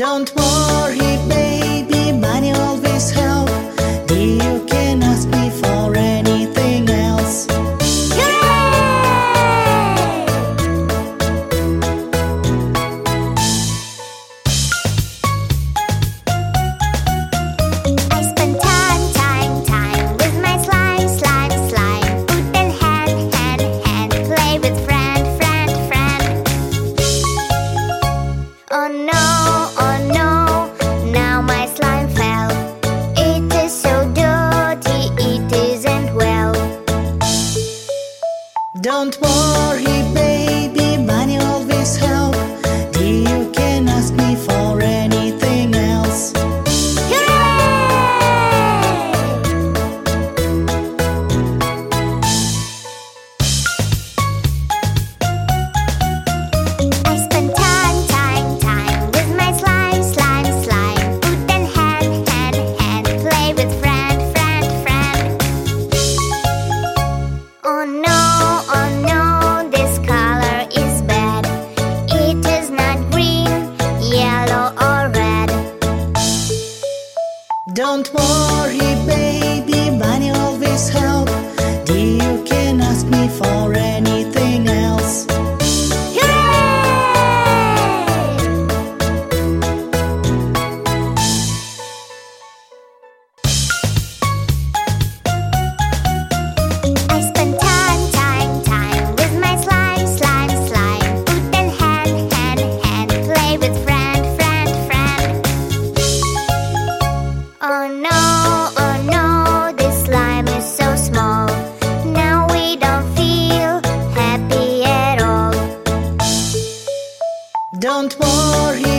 Don't want no, oh no. Don't worry, baby, Bunny always help. Don't worry.